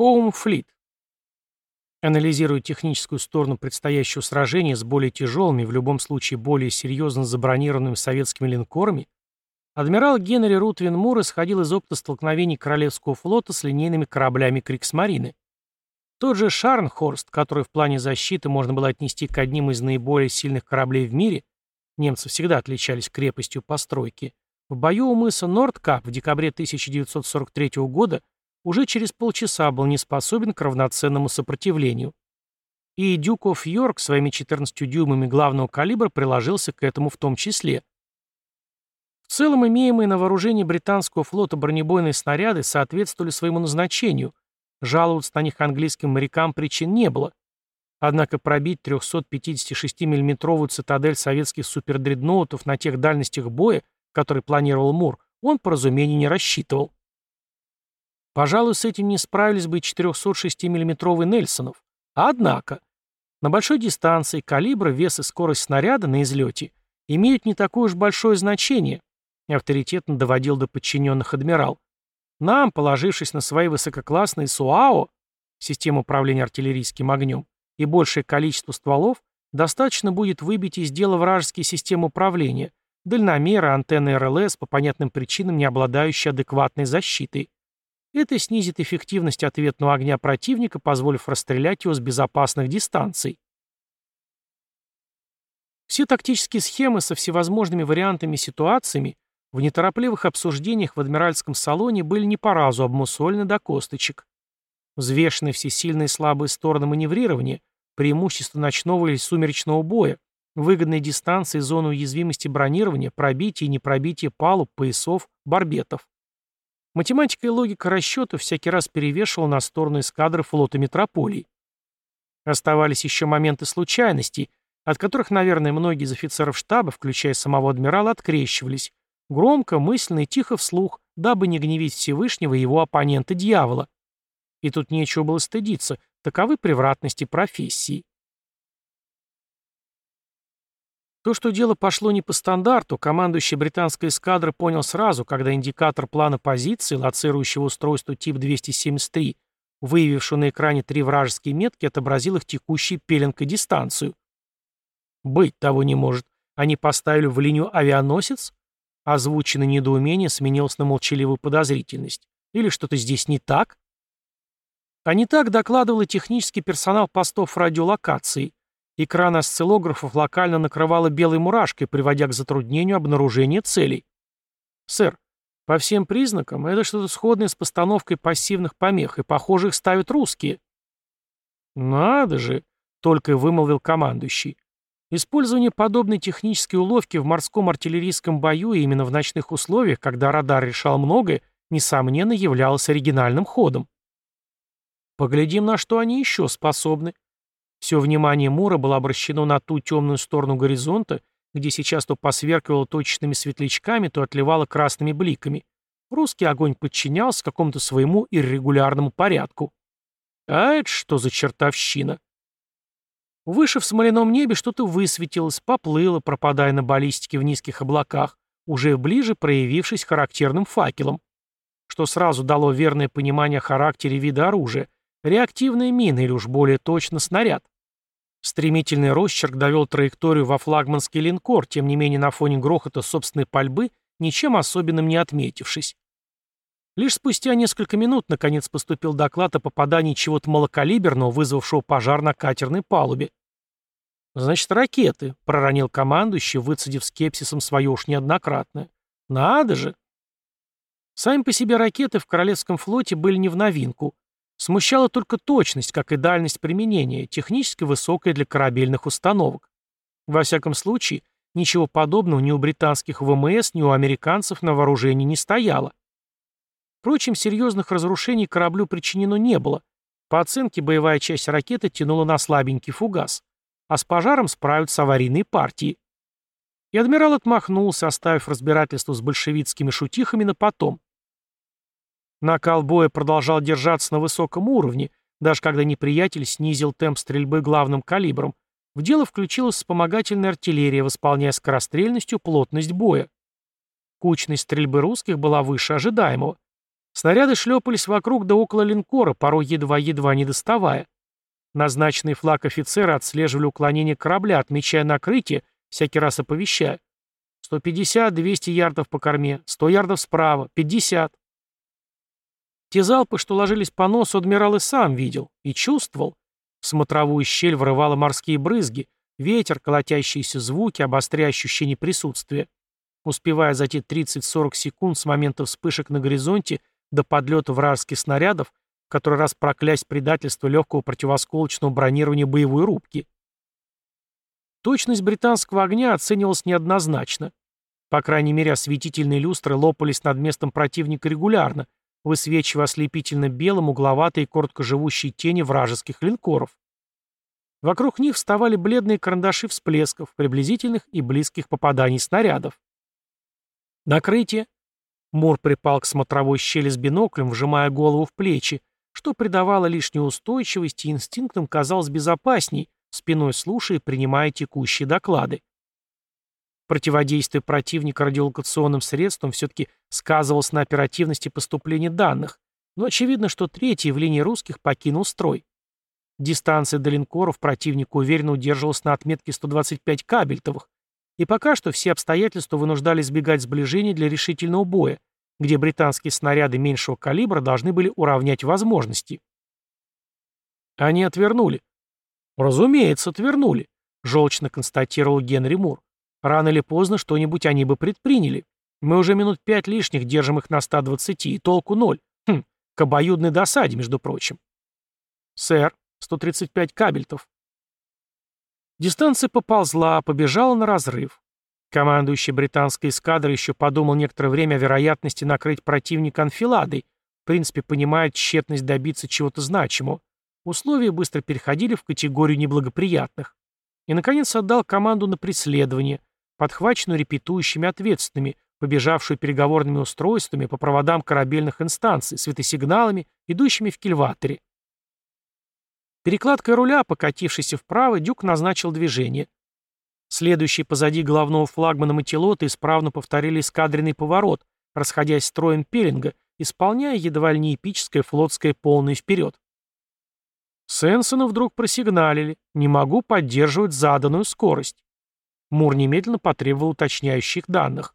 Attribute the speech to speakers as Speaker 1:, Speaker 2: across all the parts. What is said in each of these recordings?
Speaker 1: Home Fleet. Анализируя техническую сторону предстоящего сражения с более тяжелыми, в любом случае более серьезно забронированными советскими линкорами, адмирал Генри Рутвин Мур исходил из опыта столкновений Королевского флота с линейными кораблями Криксмарины. Тот же Шарнхорст, который в плане защиты можно было отнести к одним из наиболее сильных кораблей в мире, немцы всегда отличались крепостью постройки, в бою у мыса Нордкап в декабре 1943 года уже через полчаса был не способен к равноценному сопротивлению. И Дюков Йорк своими 14 дюймами главного калибра приложился к этому в том числе. В целом, имеемые на вооружении британского флота бронебойные снаряды соответствовали своему назначению. Жаловаться на них английским морякам причин не было. Однако пробить 356 миллиметровую цитадель советских супердредноутов на тех дальностях боя, которые планировал Мур, он по разумению не рассчитывал. Пожалуй, с этим не справились бы 406 миллиметровый Нельсонов. Однако, на большой дистанции калибр, вес и скорость снаряда на излете имеют не такое уж большое значение, авторитетно доводил до подчиненных адмирал. Нам, положившись на свои высококлассные СУАО, систему управления артиллерийским огнем, и большее количество стволов, достаточно будет выбить из дела вражеские системы управления, дальномеры, антенны РЛС, по понятным причинам не обладающие адекватной защитой. Это снизит эффективность ответного огня противника, позволив расстрелять его с безопасных дистанций. Все тактические схемы со всевозможными вариантами и ситуациями в неторопливых обсуждениях в адмиральском салоне были не по разу обмусолены до косточек. Взвешены все сильные и слабые стороны маневрирования, преимущества ночного или сумеречного боя, выгодные дистанции, зоны уязвимости бронирования, пробитие и непробитие палуб, поясов, барбетов. Математика и логика расчета всякий раз перевешивала на сторону эскадры флота метрополии. Оставались еще моменты случайностей, от которых, наверное, многие из офицеров штаба, включая самого адмирала, открещивались, громко, мысленно и тихо вслух, дабы не гневить Всевышнего и его оппонента дьявола. И тут нечего было стыдиться, таковы превратности профессии. То, что дело пошло не по стандарту, командующий британской эскадры понял сразу, когда индикатор плана позиции, лоцирующего устройство тип 273, выявившего на экране три вражеские метки, отобразил их текущий пеленг и дистанцию. Быть того не может. Они поставили в линию авианосец? Озвученное недоумение сменилось на молчаливую подозрительность. Или что-то здесь не так? А не так докладывал технический персонал постов радиолокации, Экран осциллографов локально накрывало белой мурашкой, приводя к затруднению обнаружения целей. «Сэр, по всем признакам, это что-то сходное с постановкой пассивных помех, и, похоже, их ставят русские». «Надо же!» — только вымолвил командующий. Использование подобной технической уловки в морском артиллерийском бою и именно в ночных условиях, когда радар решал многое, несомненно, являлось оригинальным ходом. Поглядим, на что они еще способны. Все внимание Мура было обращено на ту темную сторону горизонта, где сейчас то посверкивало точечными светлячками, то отливало красными бликами. Русский огонь подчинялся какому-то своему иррегулярному порядку. А это что за чертовщина? Выше в смоляном небе что-то высветилось, поплыло, пропадая на баллистике в низких облаках, уже ближе проявившись характерным факелом, что сразу дало верное понимание о характере вида оружия, реактивная мина или уж более точно снаряд. Стремительный росчерк довел траекторию во флагманский линкор, тем не менее на фоне грохота собственной пальбы, ничем особенным не отметившись. Лишь спустя несколько минут наконец поступил доклад о попадании чего-то малокалиберного, вызвавшего пожар на катерной палубе. «Значит, ракеты», — проронил командующий, выцедив скепсисом свое уж неоднократное. «Надо же!» Сами по себе ракеты в Королевском флоте были не в новинку. Смущала только точность, как и дальность применения, технически высокая для корабельных установок. Во всяком случае, ничего подобного ни у британских ВМС, ни у американцев на вооружении не стояло. Впрочем, серьезных разрушений кораблю причинено не было. По оценке, боевая часть ракеты тянула на слабенький фугас, а с пожаром справятся аварийные партии. И адмирал отмахнулся, оставив разбирательство с большевистскими шутихами на потом. Накал боя продолжал держаться на высоком уровне, даже когда неприятель снизил темп стрельбы главным калибром. В дело включилась вспомогательная артиллерия, восполняя скорострельностью плотность боя. Кучность стрельбы русских была выше ожидаемого. Снаряды шлепались вокруг да около линкора, порой едва-едва не доставая. Назначенный флаг офицера отслеживали уклонение корабля, отмечая накрытие, всякий раз оповещая. 150-200 ярдов по корме, 100 ярдов справа, 50. Те залпы, что ложились по носу, адмирал и сам видел и чувствовал. В смотровую щель врывало морские брызги, ветер, колотящиеся звуки, обостряя ощущение присутствия. Успевая за те 30-40 секунд с момента вспышек на горизонте до подлета вражеских снарядов, в который раз проклясть предательство легкого противосколочного бронирования боевой рубки. Точность британского огня оценивалась неоднозначно. По крайней мере, осветительные люстры лопались над местом противника регулярно, высвечивая ослепительно белым угловатые и короткоживущие тени вражеских линкоров. Вокруг них вставали бледные карандаши всплесков, приблизительных и близких попаданий снарядов. Накрытие. Мур припал к смотровой щели с биноклем, вжимая голову в плечи, что придавало лишнюю устойчивость и инстинктам казалось безопасней, спиной слушая и принимая текущие доклады. Противодействие противника радиолокационным средствам все-таки сказывалось на оперативности поступления данных, но очевидно, что третий в линии русских покинул строй. Дистанция до линкоров противника уверенно удерживалась на отметке 125 кабельтовых, и пока что все обстоятельства вынуждали избегать сближения для решительного боя, где британские снаряды меньшего калибра должны были уравнять возможности. Они отвернули. Разумеется, отвернули, желчно констатировал Генри Мур. Рано или поздно что-нибудь они бы предприняли. Мы уже минут пять лишних держим их на 120, и толку ноль. Хм, к обоюдной досаде, между прочим. Сэр, 135 кабельтов. Дистанция поползла, побежала на разрыв. Командующий британской эскадрой еще подумал некоторое время о вероятности накрыть противника анфиладой, в принципе понимая тщетность добиться чего-то значимого. Условия быстро переходили в категорию неблагоприятных. И, наконец, отдал команду на преследование, подхваченную репетующими ответственными, побежавшую переговорными устройствами по проводам корабельных инстанций, светосигналами, идущими в кильваторе. Перекладкой руля, покатившейся вправо, Дюк назначил движение. Следующие позади головного флагмана Матилота исправно повторили эскадренный поворот, расходясь строем пелинга, исполняя едва ли не эпическое флотское полное вперед. Сенсону вдруг просигналили «Не могу поддерживать заданную скорость». Мур немедленно потребовал уточняющих данных.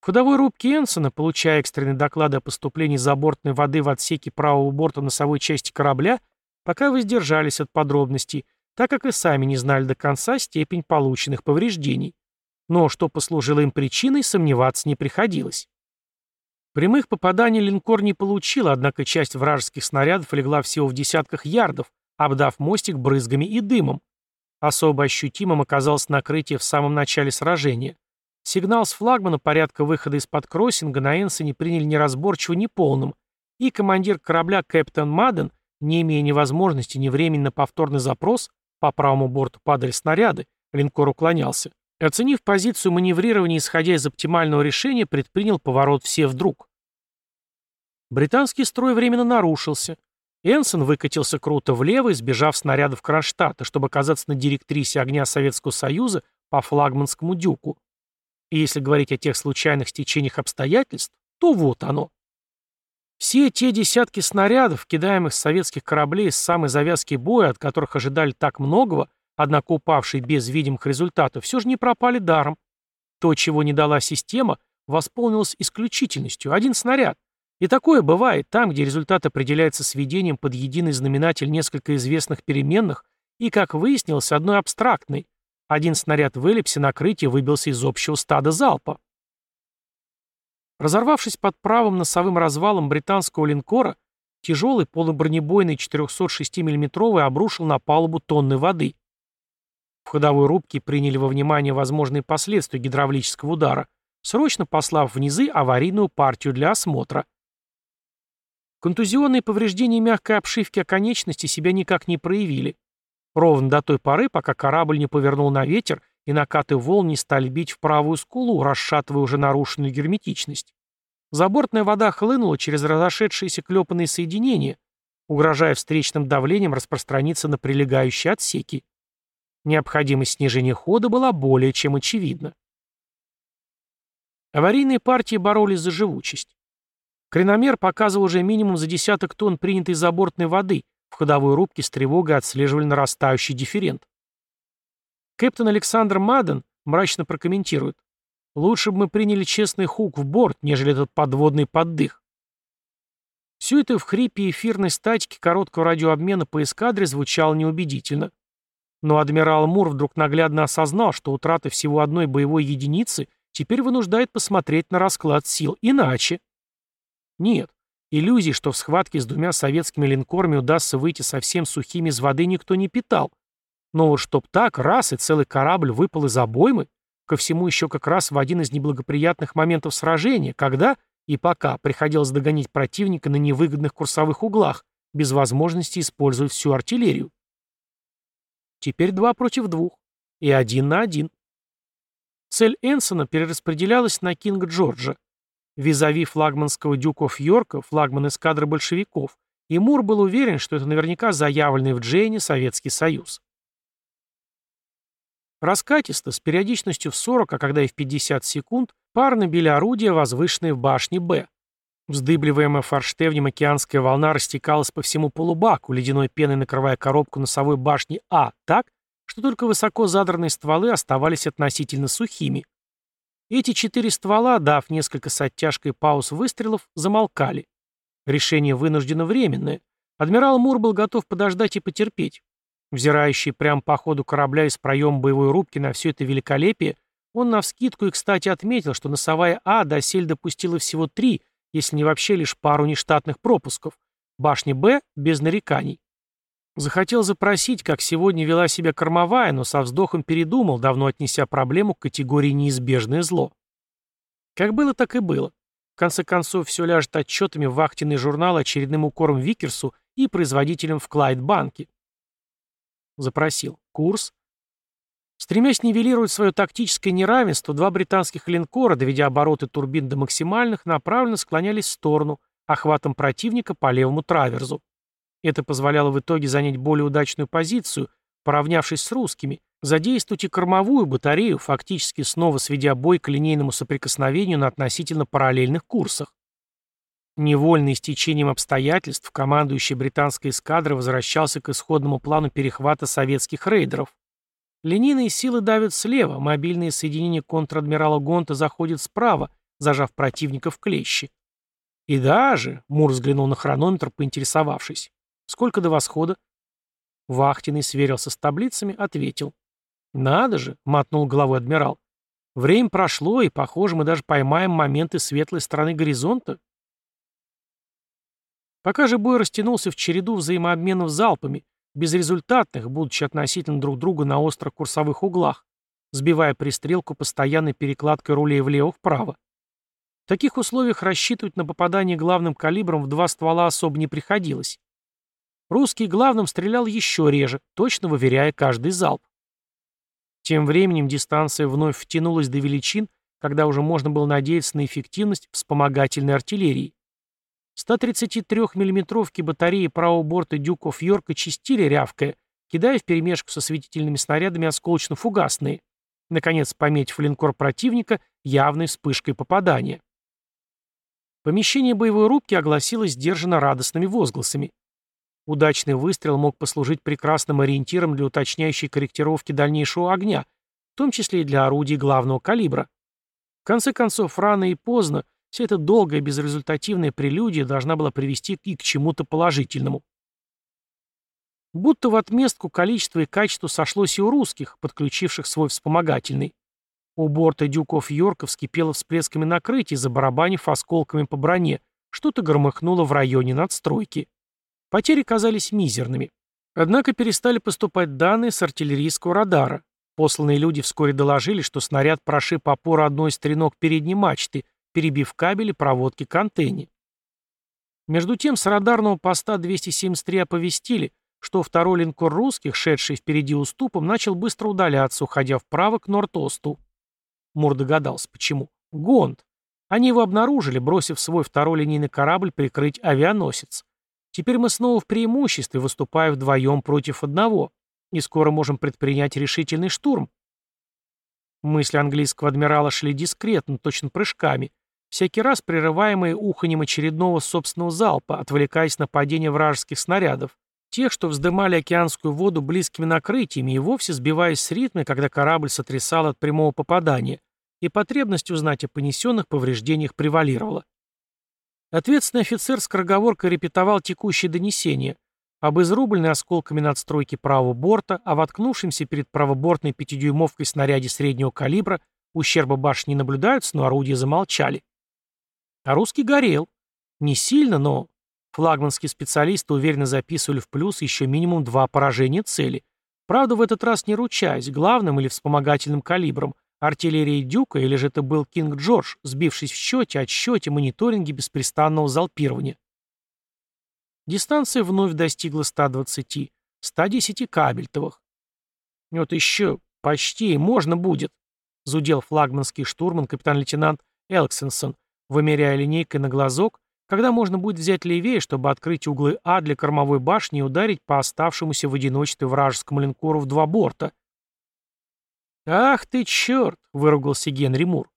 Speaker 1: В ходовой рубке Энсона, получая экстренные доклады о поступлении забортной воды в отсеке правого борта носовой части корабля, пока воздержались от подробностей, так как и сами не знали до конца степень полученных повреждений. Но что послужило им причиной, сомневаться не приходилось. Прямых попаданий линкор не получил, однако часть вражеских снарядов легла всего в десятках ярдов, обдав мостик брызгами и дымом. Особо ощутимым оказалось накрытие в самом начале сражения. Сигнал с флагмана порядка выхода из-под кроссинга на Энсоне приняли неразборчиво неполным, и командир корабля Кэптон Маден, не имея ни возможности, ни времени на повторный запрос, по правому борту падали снаряды, линкор уклонялся. Оценив позицию маневрирования, исходя из оптимального решения, предпринял поворот все вдруг. Британский строй временно нарушился. Энсон выкатился круто влево, избежав снарядов Кронштадта, чтобы оказаться на директрисе огня Советского Союза по флагманскому дюку. И если говорить о тех случайных стечениях обстоятельств, то вот оно. Все те десятки снарядов, кидаемых с советских кораблей с самой завязки боя, от которых ожидали так многого, однако упавшие без видимых результатов, все же не пропали даром. То, чего не дала система, восполнилось исключительностью. Один снаряд. И такое бывает там, где результат определяется сведением под единый знаменатель несколько известных переменных и, как выяснилось, одной абстрактной. Один снаряд в эллипсе накрытия выбился из общего стада залпа. Разорвавшись под правым носовым развалом британского линкора, тяжелый полубронебойный 406 миллиметровый обрушил на палубу тонны воды. В ходовой рубке приняли во внимание возможные последствия гидравлического удара, срочно послав в низы аварийную партию для осмотра. Контузионные повреждения мягкой обшивки оконечности себя никак не проявили. Ровно до той поры, пока корабль не повернул на ветер и накаты волн не стали бить в правую скулу, расшатывая уже нарушенную герметичность. Забортная вода хлынула через разошедшиеся клепанные соединения, угрожая встречным давлением распространиться на прилегающие отсеки. Необходимость снижения хода была более чем очевидна. Аварийные партии боролись за живучесть. Креномер показывал уже минимум за десяток тонн принятой забортной воды, в ходовой рубке с тревогой отслеживали нарастающий дифферент. Кэптон Александр Маден мрачно прокомментирует. «Лучше бы мы приняли честный хук в борт, нежели этот подводный поддых». Все это в хрипе эфирной статики короткого радиообмена по эскадре звучало неубедительно. Но адмирал Мур вдруг наглядно осознал, что утрата всего одной боевой единицы теперь вынуждает посмотреть на расклад сил иначе. Нет, иллюзий, что в схватке с двумя советскими линкорами удастся выйти совсем сухими из воды, никто не питал. Но вот чтоб так, раз и целый корабль выпал из обоймы, ко всему еще как раз в один из неблагоприятных моментов сражения, когда и пока приходилось догонять противника на невыгодных курсовых углах, без возможности использовать всю артиллерию. Теперь два против двух. И один на один. Цель Энсона перераспределялась на Кинга Джорджа. Визави флагманского Дюков Йорка, флагман эскадры большевиков, и Мур был уверен, что это наверняка заявленный в Джейне Советский Союз. Раскатисто, с периодичностью в 40, а когда и в 50 секунд, парно били орудия, возвышенные в башне «Б». Вздыбливаемая форштевнем океанская волна растекалась по всему полубаку, ледяной пеной накрывая коробку носовой башни А так, что только высоко задранные стволы оставались относительно сухими. Эти четыре ствола, дав несколько с оттяжкой пауз выстрелов, замолкали. Решение вынуждено временное. Адмирал Мур был готов подождать и потерпеть. Взирающий прямо по ходу корабля из проема боевой рубки на все это великолепие, он навскидку и, кстати, отметил, что носовая А досель допустила всего три, если не вообще лишь пару нештатных пропусков. Башня Б без нареканий. Захотел запросить, как сегодня вела себя кормовая, но со вздохом передумал, давно отнеся проблему к категории «неизбежное зло». Как было, так и было. В конце концов, все ляжет отчетами в вахтенный журнал очередным укором Викерсу и производителям в Клайд-банке. Запросил. Курс. Стремясь нивелировать свое тактическое неравенство, два британских линкора, доведя обороты турбин до максимальных, направленно склонялись в сторону, охватом противника по левому траверзу. Это позволяло в итоге занять более удачную позицию, поравнявшись с русскими, задействовать и кормовую батарею, фактически снова сведя бой к линейному соприкосновению на относительно параллельных курсах. Невольный с течением обстоятельств командующий британской эскадрой возвращался к исходному плану перехвата советских рейдеров. Линейные силы давят слева, мобильные соединения контр-адмирала Гонта заходят справа, зажав противника в клещи. И даже, Мур взглянул на хронометр, поинтересовавшись, сколько до восхода? Вахтенный сверился с таблицами, ответил. «Надо же», — мотнул головой адмирал. «Время прошло, и, похоже, мы даже поймаем моменты светлой стороны горизонта». Пока же бой растянулся в череду взаимообменов залпами, безрезультатных, будучи относительно друг друга на острых курсовых углах, сбивая пристрелку постоянной перекладкой рулей влево-вправо. В таких условиях рассчитывать на попадание главным калибром в два ствола особо не приходилось. Русский главным стрелял еще реже, точно выверяя каждый залп. Тем временем дистанция вновь втянулась до величин, когда уже можно было надеяться на эффективность вспомогательной артиллерии. 133 миллиметровки батареи правого борта Дюков Йорка чистили, рявкая, кидая вперемешку со светительными снарядами осколочно-фугасные, наконец пометив линкор противника явной вспышкой попадания. Помещение боевой рубки огласилось сдержанно радостными возгласами. Удачный выстрел мог послужить прекрасным ориентиром для уточняющей корректировки дальнейшего огня, в том числе и для орудий главного калибра. В конце концов, рано и поздно Вся эта долгая безрезультативная прелюдия должна была привести и к чему-то положительному. Будто в отместку количество и качество сошлось и у русских, подключивших свой вспомогательный. У борта дюков Йорка вскипело всплесками накрытий, забарабанив осколками по броне, что-то громыхнуло в районе надстройки. Потери казались мизерными. Однако перестали поступать данные с артиллерийского радара. Посланные люди вскоре доложили, что снаряд прошиб опору одной из треног передней мачты, перебив кабели проводки к антенне. Между тем с радарного поста 273 оповестили, что второй линкор русских, шедший впереди уступом, начал быстро удаляться, уходя вправо к Нортосту. Мур догадался, почему. Гонд. Они его обнаружили, бросив свой второй линейный корабль прикрыть авианосец. Теперь мы снова в преимуществе, выступая вдвоем против одного, и скоро можем предпринять решительный штурм. Мысли английского адмирала шли дискретно, точно прыжками, всякий раз прерываемые уханьем очередного собственного залпа, отвлекаясь на падение вражеских снарядов, тех, что вздымали океанскую воду близкими накрытиями и вовсе сбиваясь с ритма, когда корабль сотрясал от прямого попадания, и потребность узнать о понесенных повреждениях превалировала. Ответственный офицер скороговоркой репетовал текущее донесение об изрубленной осколками надстройки правого борта, о воткнувшемся перед правобортной пятидюймовкой снаряде среднего калибра, ущерба башни не наблюдаются, но орудия замолчали. А русский горел. Не сильно, но флагманские специалисты уверенно записывали в плюс еще минимум два поражения цели. Правда, в этот раз не ручаясь, главным или вспомогательным калибром, артиллерией Дюка или же это был Кинг Джордж, сбившись в счете, отсчете, мониторинге беспрестанного залпирования. Дистанция вновь достигла 120, 110 кабельтовых. Вот еще почти можно будет, зудел флагманский штурман капитан-лейтенант Элксенсон, вымеряя линейкой на глазок, когда можно будет взять левее, чтобы открыть углы А для кормовой башни и ударить по оставшемуся в одиночестве вражескому линкору в два борта. «Ах ты черт!» — выругался Генри Мур.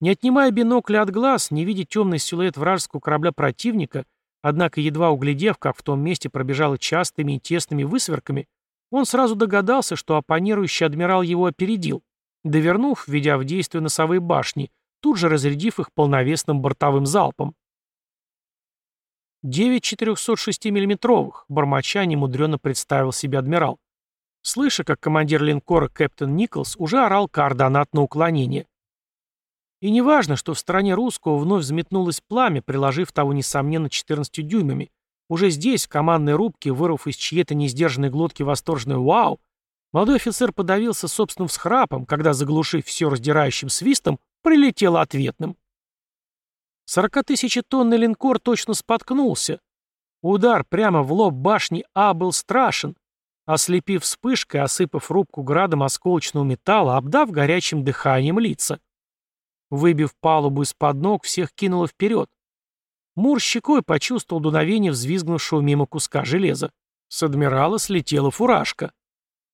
Speaker 1: Не отнимая бинокля от глаз, не видя темный силуэт вражеского корабля противника, однако едва углядев, как в том месте пробежало частыми и тесными высверками, он сразу догадался, что оппонирующий адмирал его опередил, довернув, введя в действие носовые башни, тут же разрядив их полновесным бортовым залпом. «Девять 406 миллиметровых», — бормоча немудренно представил себе адмирал. Слыша, как командир линкора Кэптон Николс уже орал координат на уклонение. И неважно, что в стороне русского вновь взметнулось пламя, приложив того, несомненно, 14 дюймами. Уже здесь, в командной рубке, вырвав из чьей-то несдержанной глотки восторженное «Вау!», молодой офицер подавился собственным всхрапом, когда, заглушив все раздирающим свистом, прилетел ответным. Сорокатысячетонный линкор точно споткнулся. Удар прямо в лоб башни А был страшен, ослепив вспышкой, осыпав рубку градом осколочного металла, обдав горячим дыханием лица. Выбив палубу из-под ног, всех кинуло вперед. Мур щекой почувствовал дуновение взвизгнувшего мимо куска железа. С адмирала слетела фуражка.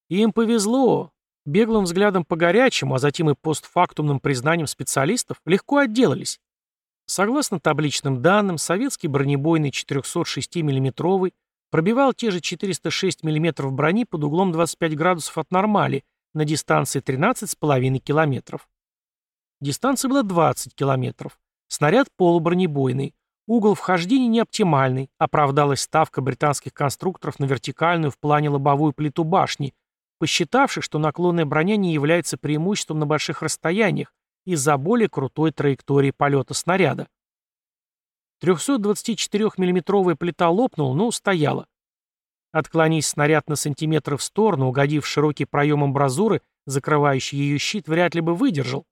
Speaker 1: Им повезло. Беглым взглядом по горячему, а затем и постфактумным признанием специалистов, легко отделались. Согласно табличным данным, советский бронебойный 406 миллиметровый пробивал те же 406 мм брони под углом 25 градусов от нормали на дистанции 13,5 километров. Дистанция была 20 километров. Снаряд полубронебойный. Угол вхождения не оптимальный. Оправдалась ставка британских конструкторов на вертикальную в плане лобовую плиту башни, посчитавших, что наклонная броня не является преимуществом на больших расстояниях из-за более крутой траектории полета снаряда. 324 миллиметровая плита лопнула, но устояла. Отклонись снаряд на сантиметр в сторону, угодив в широкий проем амбразуры, закрывающий ее щит, вряд ли бы выдержал.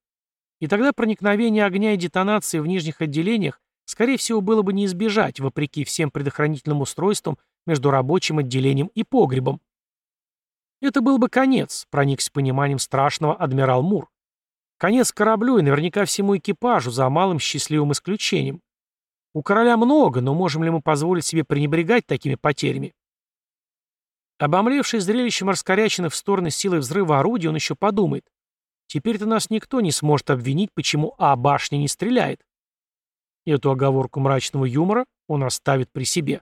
Speaker 1: И тогда проникновение огня и детонации в нижних отделениях, скорее всего, было бы не избежать, вопреки всем предохранительным устройствам между рабочим отделением и погребом. Это был бы конец, проникся пониманием страшного адмирал Мур. Конец кораблю и наверняка всему экипажу, за малым счастливым исключением. У короля много, но можем ли мы позволить себе пренебрегать такими потерями? Обомлевший зрелищем раскоряченных в стороны силой взрыва орудий, он еще подумает. Теперь-то нас никто не сможет обвинить, почему А башня не стреляет. Эту оговорку мрачного юмора он оставит при себе.